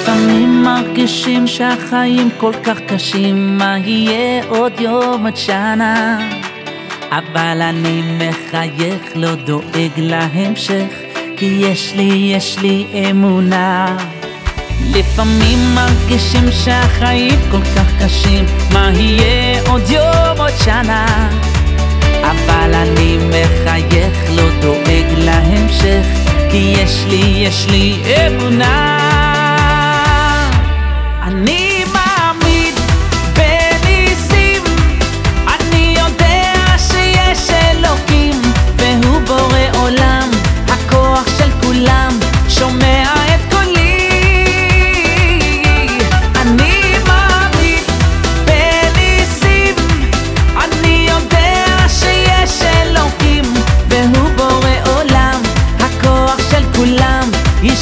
לפעמים מרגישים שהחיים כל כך קשים, מה יהיה עוד יום עד שנה? אבל אני מחייך, לא דואג להמשך, כי יש לי, יש לי אמונה. לפעמים מרגישים שהחיים כל כך קשים, מה יהיה עוד יום עוד שנה? אבל אני מחייך, לא דואג להמשך, כי יש לי, יש לי אמונה.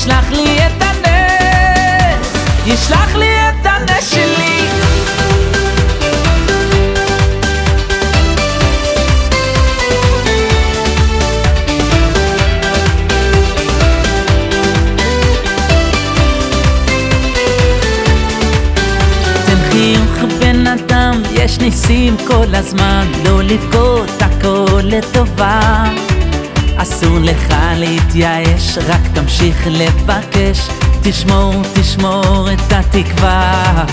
ישלח לי את הנס, ישלח לי את הנס שלי. יש ניסים כל הזמן, לא לבכות הכל לטובה. אסור לך להתייאש, רק תמשיך לבקש, תשמור, תשמור את התקווה.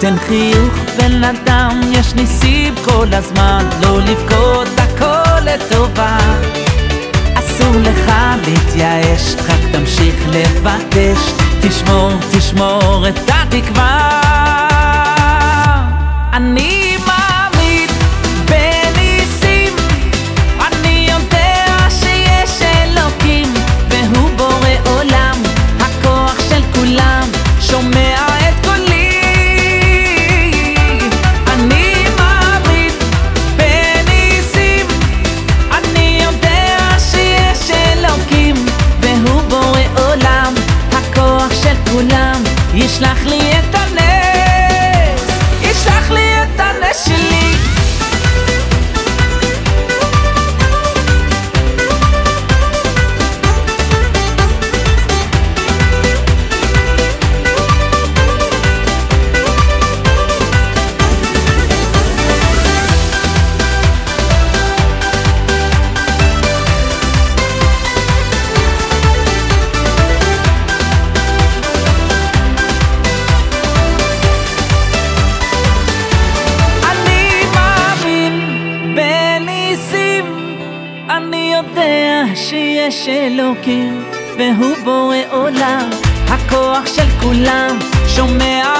תן חיוך בן אדם, יש ניסים כל הזמן, לא לבכות הכל לטובה. אסור לך להתייאש, רק תמשיך לבקש, תשמור, תשמור את התקווה. ישלח לי שיש אלוקים, והוא בורא עולם, הכוח של כולם, שומע.